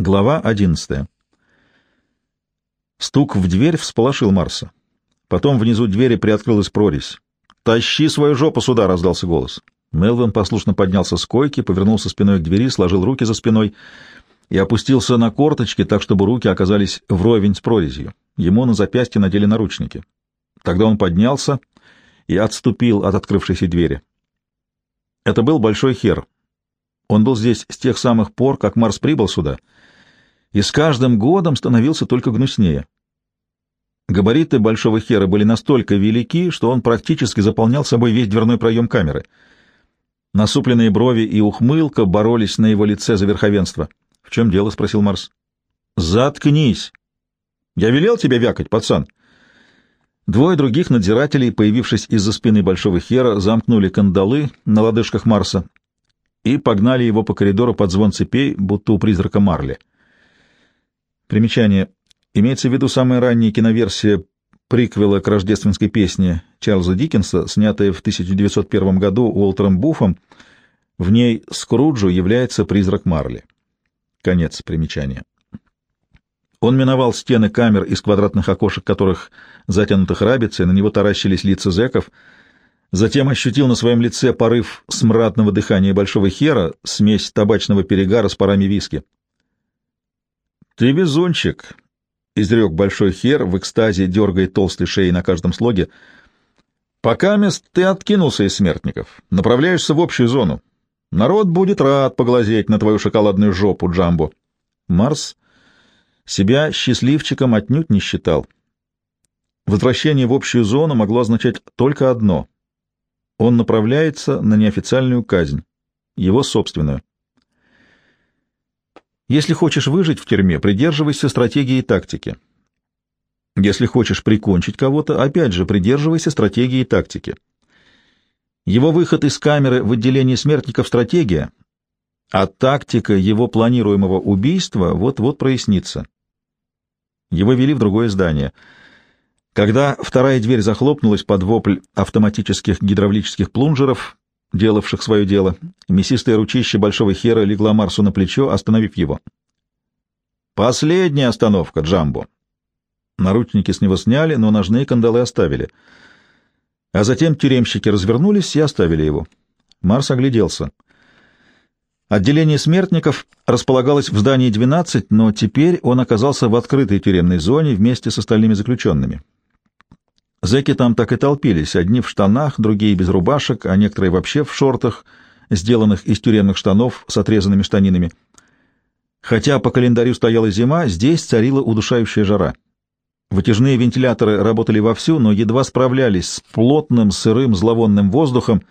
Глава одиннадцатая. Стук в дверь всполошил Марса. Потом внизу двери приоткрылась прорезь. «Тащи свою жопу сюда!» — раздался голос. Мелвин послушно поднялся с койки, повернулся спиной к двери, сложил руки за спиной и опустился на корточки, так, чтобы руки оказались вровень с прорезью. Ему на запястье надели наручники. Тогда он поднялся и отступил от открывшейся двери. Это был Большой Хер. Он был здесь с тех самых пор, как Марс прибыл сюда — и с каждым годом становился только гнуснее. Габариты большого хера были настолько велики, что он практически заполнял собой весь дверной проем камеры. Насупленные брови и ухмылка боролись на его лице за верховенство. — В чем дело? — спросил Марс. — Заткнись! Я велел тебе вякать, пацан. Двое других надзирателей, появившись из-за спины большого хера, замкнули кандалы на лодыжках Марса и погнали его по коридору под звон цепей, будто у призрака Марли. Примечание. Имеется в виду самая ранняя киноверсия приквела к рождественской песне Чарльза Диккенса, снятая в 1901 году Уолтером Буффом. В ней Скруджу является призрак Марли. Конец примечания. Он миновал стены камер из квадратных окошек, которых затянутых рабицей, на него таращились лица зэков, затем ощутил на своем лице порыв смрадного дыхания большого хера, смесь табачного перегара с парами виски. «Ты везунчик!» — изрек большой хер, в экстазе дергая толстой шеей на каждом слоге. «Пока мест ты откинулся из смертников, направляешься в общую зону. Народ будет рад поглазеть на твою шоколадную жопу, Джамбо». Марс себя счастливчиком отнюдь не считал. Возвращение в общую зону могло означать только одно — он направляется на неофициальную казнь, его собственную. Если хочешь выжить в тюрьме, придерживайся стратегии и тактики. Если хочешь прикончить кого-то, опять же, придерживайся стратегии и тактики. Его выход из камеры в отделении смертников — стратегия, а тактика его планируемого убийства вот-вот прояснится. Его вели в другое здание. Когда вторая дверь захлопнулась под вопль автоматических гидравлических плунжеров, делавших свое дело. Мясистое ручище большого хера легла Марсу на плечо, остановив его. «Последняя остановка, Джамбо!» Наручники с него сняли, но ножные кандалы оставили. А затем тюремщики развернулись и оставили его. Марс огляделся. Отделение смертников располагалось в здании 12, но теперь он оказался в открытой тюремной зоне вместе с остальными заключенными. Зэки там так и толпились, одни в штанах, другие без рубашек, а некоторые вообще в шортах, сделанных из тюремных штанов с отрезанными штанинами. Хотя по календарю стояла зима, здесь царила удушающая жара. Вытяжные вентиляторы работали вовсю, но едва справлялись с плотным, сырым, зловонным воздухом,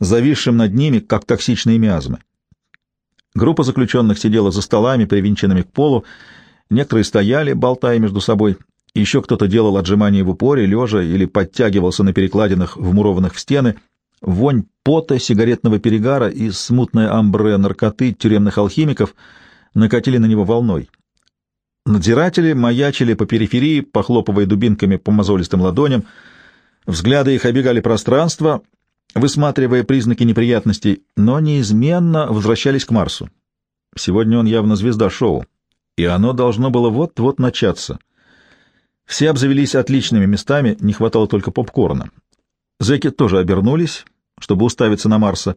зависшим над ними, как токсичные миазмы. Группа заключенных сидела за столами, привинченными к полу, некоторые стояли, болтая между собой, еще кто-то делал отжимания в упоре, лежа или подтягивался на перекладинах, вмурованных в стены. Вонь пота, сигаретного перегара и смутное амбре наркоты тюремных алхимиков накатили на него волной. Надзиратели маячили по периферии, похлопывая дубинками по мозолистым ладоням. Взгляды их обегали пространство, высматривая признаки неприятностей, но неизменно возвращались к Марсу. Сегодня он явно звезда шоу, и оно должно было вот-вот начаться — все обзавелись отличными местами, не хватало только попкорна. Зэки тоже обернулись, чтобы уставиться на Марса.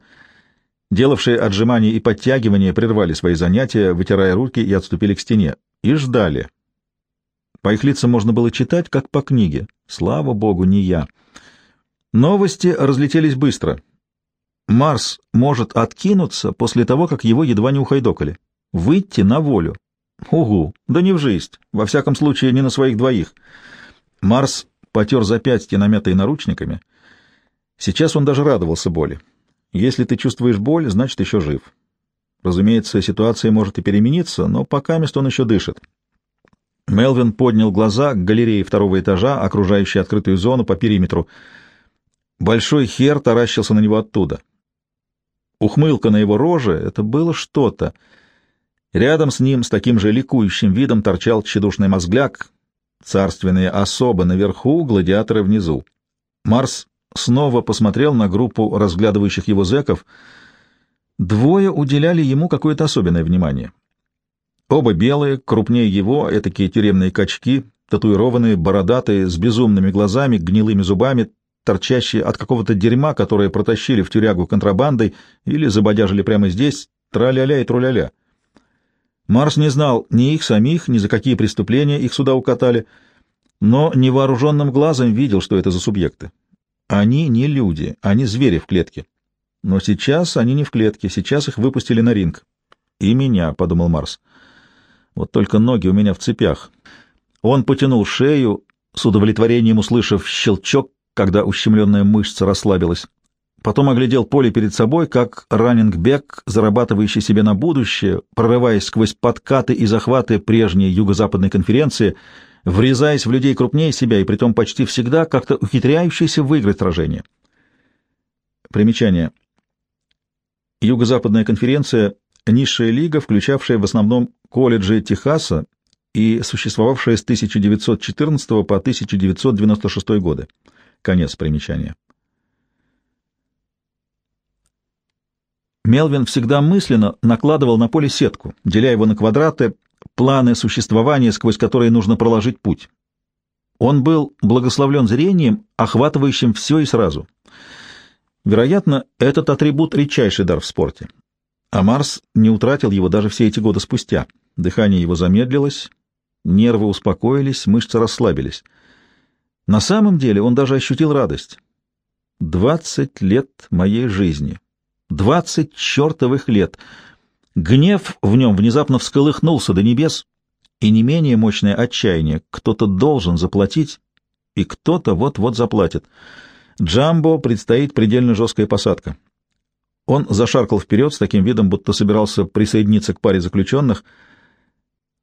Делавшие отжимания и подтягивания прервали свои занятия, вытирая руки и отступили к стене. И ждали. По их лицам можно было читать, как по книге. Слава богу, не я. Новости разлетелись быстро. Марс может откинуться после того, как его едва не ухайдокали. Выйти на волю. Угу, да не в жизнь, во всяком случае не на своих двоих. Марс потер запястье, намятые наручниками. Сейчас он даже радовался боли. Если ты чувствуешь боль, значит, еще жив. Разумеется, ситуация может и перемениться, но пока мест он еще дышит. Мелвин поднял глаза к галерее второго этажа, окружающей открытую зону по периметру. Большой хер таращился на него оттуда. Ухмылка на его роже — это было что-то — Рядом с ним с таким же ликующим видом торчал тщедушный мозгляк, царственные особы наверху, гладиаторы внизу. Марс снова посмотрел на группу разглядывающих его зэков. Двое уделяли ему какое-то особенное внимание. Оба белые, крупнее его, этакие тюремные качки, татуированные, бородатые, с безумными глазами, гнилыми зубами, торчащие от какого-то дерьма, которое протащили в тюрягу контрабандой или забодяжили прямо здесь, траля-ля и труля-ля. Марс не знал ни их самих, ни за какие преступления их сюда укатали, но невооруженным глазом видел, что это за субъекты. Они не люди, они звери в клетке. Но сейчас они не в клетке, сейчас их выпустили на ринг. «И меня», — подумал Марс. «Вот только ноги у меня в цепях». Он потянул шею, с удовлетворением услышав щелчок, когда ущемленная мышца расслабилась. Потом оглядел поле перед собой, как раннингбек, зарабатывающий себе на будущее, прорываясь сквозь подкаты и захваты прежней юго-западной конференции, врезаясь в людей крупнее себя и притом почти всегда как-то ухитряющийся выиграть сражение. Примечание. Юго-западная конференция — низшая лига, включавшая в основном колледжи Техаса и существовавшая с 1914 по 1996 годы. Конец примечания. Мелвин всегда мысленно накладывал на поле сетку, деля его на квадраты, планы существования, сквозь которые нужно проложить путь. Он был благословлен зрением, охватывающим все и сразу. Вероятно, этот атрибут — редчайший дар в спорте. А Марс не утратил его даже все эти годы спустя. Дыхание его замедлилось, нервы успокоились, мышцы расслабились. На самом деле он даже ощутил радость. «Двадцать лет моей жизни. Двадцать чертовых лет!» Гнев в нем внезапно всколыхнулся до небес, и не менее мощное отчаяние. Кто-то должен заплатить, и кто-то вот-вот заплатит. Джамбо предстоит предельно жесткая посадка. Он зашаркал вперед с таким видом, будто собирался присоединиться к паре заключенных.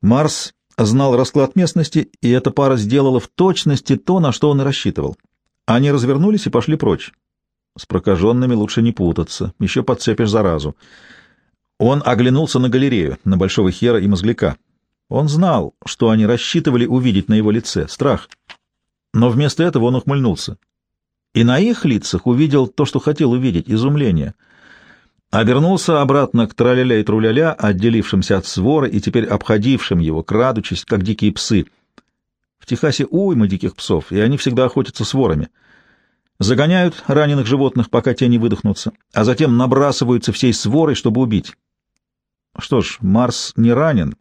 Марс знал расклад местности, и эта пара сделала в точности то, на что он и рассчитывал. Они развернулись и пошли прочь. С прокаженными лучше не путаться, еще подцепишь заразу. Он оглянулся на галерею, на Большого Хера и Мозгляка. Он знал, что они рассчитывали увидеть на его лице — страх. Но вместо этого он ухмыльнулся. И на их лицах увидел то, что хотел увидеть — изумление. Обернулся обратно к траля-ля и труля-ля, отделившимся от свора и теперь обходившим его, крадучись, как дикие псы. В Техасе уйма диких псов, и они всегда охотятся с ворами — загоняют раненых животных, пока те не выдохнутся, а затем набрасываются всей сворой, чтобы убить. Что ж, Марс не ранен,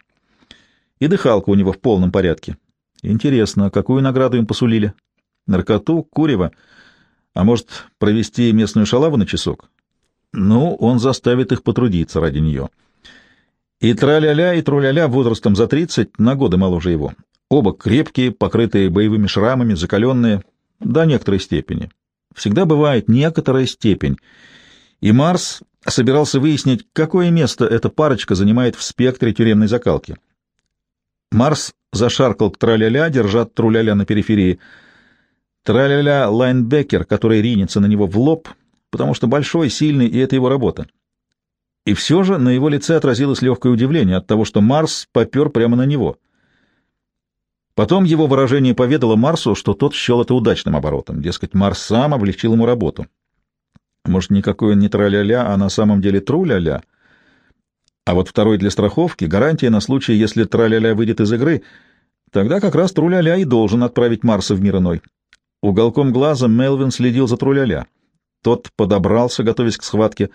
и дыхалка у него в полном порядке. Интересно, какую награду им посулили? Наркоту, курево? А может, провести местную шалаву на часок? Ну, он заставит их потрудиться ради нее. И траля-ля, и труля-ля возрастом за тридцать, на годы моложе его. Оба крепкие, покрытые боевыми шрамами, закаленные, до некоторой степени. Всегда бывает некоторая степень. И Марс собирался выяснить, какое место эта парочка занимает в спектре тюремной закалки. Марс зашаркал к траля-ля, держа труля-ля на периферии. Траля-ля — лайнбекер, который ринется на него в лоб, потому что большой, сильный, и это его работа. И все же на его лице отразилось легкое удивление от того, что Марс попер прямо на него. Потом его выражение поведало Марсу, что тот счел это удачным оборотом, дескать, Марс сам облегчил ему работу. Может, никакой он не траля-ля, а на самом деле тру-ля-ля. А вот второй для страховки — гарантия на случай, если траля-ля выйдет из игры, тогда как раз тру-ля-ля и должен отправить Марса в мир иной. Уголком глаза Мелвин следил за тру-ля-ля. Тот подобрался, готовясь к схватке.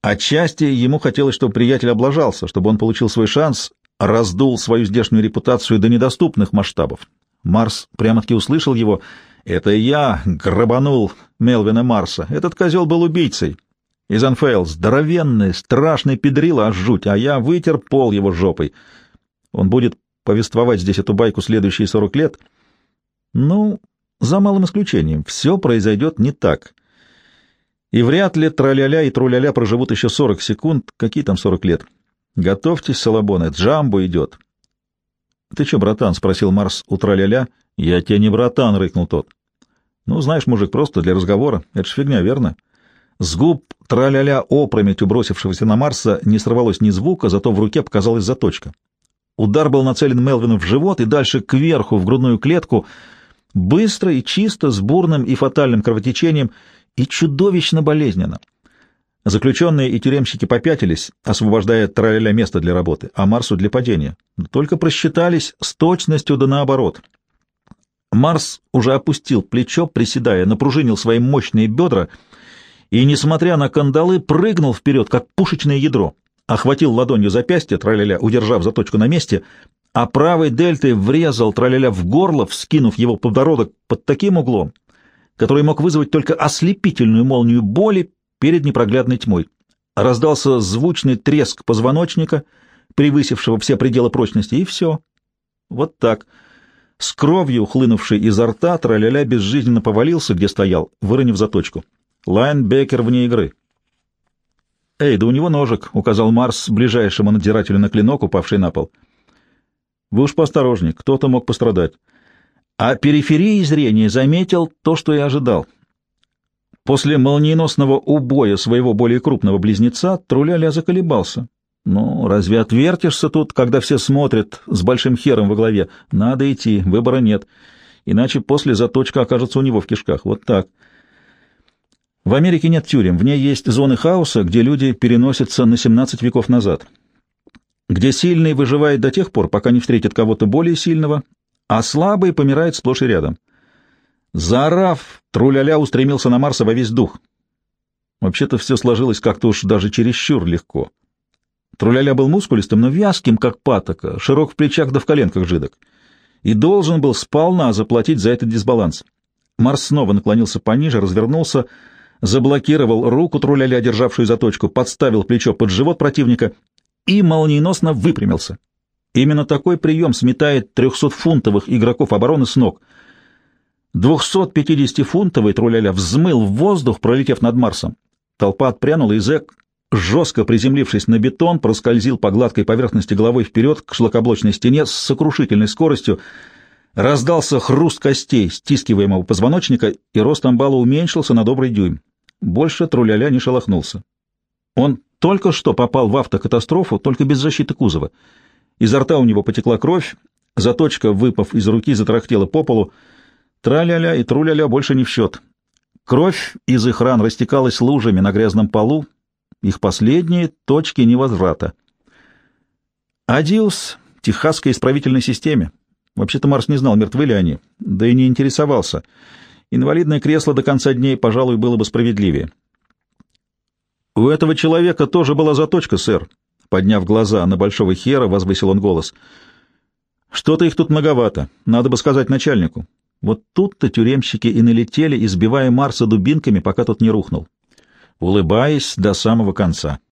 Отчасти ему хотелось, чтобы приятель облажался, чтобы он получил свой шанс, раздул свою здешнюю репутацию до недоступных масштабов. Марс прямо-таки услышал его — это я грабанул Мелвина Марса. Этот козел был убийцей. Из Анфейл здоровенный, страшный педрила, аж жуть, а я вытер пол его жопой. Он будет повествовать здесь эту байку следующие сорок лет. Ну, за малым исключением, все произойдет не так. И вряд ли траля-ля и труля-ля проживут еще сорок секунд, какие там сорок лет. Готовьтесь, Салабоны, Джамбо идет. — Ты че, братан? — спросил Марс у траля-ля. — «Я тебе не братан», — рыкнул тот. «Ну, знаешь, мужик, просто для разговора. Это ж фигня, верно?» С губ траля-ля опрометью бросившегося на Марса не сорвалось ни звука, зато в руке показалась заточка. Удар был нацелен Мелвину в живот и дальше кверху, в грудную клетку, быстро и чисто, с бурным и фатальным кровотечением, и чудовищно болезненно. Заключенные и тюремщики попятились, освобождая Траля место для работы, а Марсу для падения. Только просчитались с точностью да наоборот. Марс уже опустил плечо, приседая, напружинил свои мощные бедра и, несмотря на кандалы, прыгнул вперед, как пушечное ядро, охватил ладонью запястье, траляля, удержав заточку на месте, а правой дельтой врезал траляля в горло, вскинув его подбородок под таким углом, который мог вызвать только ослепительную молнию боли перед непроглядной тьмой. Раздался звучный треск позвоночника, превысившего все пределы прочности, и все. Вот так. С кровью, хлынувшей изо рта, траля безжизненно повалился, где стоял, выронив заточку. Лайнбекер вне игры. «Эй, да у него ножик», — указал Марс ближайшему надзирателю на клинок, упавший на пол. «Вы уж поосторожней, кто-то мог пострадать». А периферии зрения заметил то, что я ожидал — После молниеносного убоя своего более крупного близнеца Труляля заколебался. Ну, разве отвертишься тут, когда все смотрят с большим хером во главе? Надо идти, выбора нет. Иначе после заточка окажется у него в кишках. Вот так. В Америке нет тюрем, в ней есть зоны хаоса, где люди переносятся на 17 веков назад. Где сильный выживает до тех пор, пока не встретит кого-то более сильного, а слабый помирает сплошь и рядом. Заорав, Труляля устремился на Марса во весь дух. Вообще-то все сложилось как-то уж даже чересчур легко. Труляля был мускулистым, но вязким, как патока, широк в плечах да в коленках жидок, и должен был сполна заплатить за этот дисбаланс. Марс снова наклонился пониже, развернулся, заблокировал руку Труляля, державшую заточку, подставил плечо под живот противника и молниеносно выпрямился. Именно такой прием сметает трехсотфунтовых игроков обороны с ног — 250-фунтовый труляля взмыл в воздух, пролетев над Марсом. Толпа отпрянула, и зэк, жестко приземлившись на бетон, проскользил по гладкой поверхности головой вперед к шлакоблочной стене с сокрушительной скоростью. Раздался хруст костей, стискиваемого позвоночника, и рост амбала уменьшился на добрый дюйм. Больше труляля не шелохнулся. Он только что попал в автокатастрофу, только без защиты кузова. Изо рта у него потекла кровь, заточка, выпав из руки, затрахтела по полу, Траля-ля и труля-ля больше не в счет. Кровь из их ран растекалась лужами на грязном полу, их последние точки невозврата. Адиус — техасской исправительной системе. Вообще-то Марс не знал, мертвы ли они, да и не интересовался. Инвалидное кресло до конца дней, пожалуй, было бы справедливее. «У этого человека тоже была заточка, сэр», — подняв глаза на большого хера, возвысил он голос. «Что-то их тут многовато, надо бы сказать начальнику. Вот тут-то тюремщики и налетели, избивая Марса дубинками, пока тот не рухнул, улыбаясь до самого конца.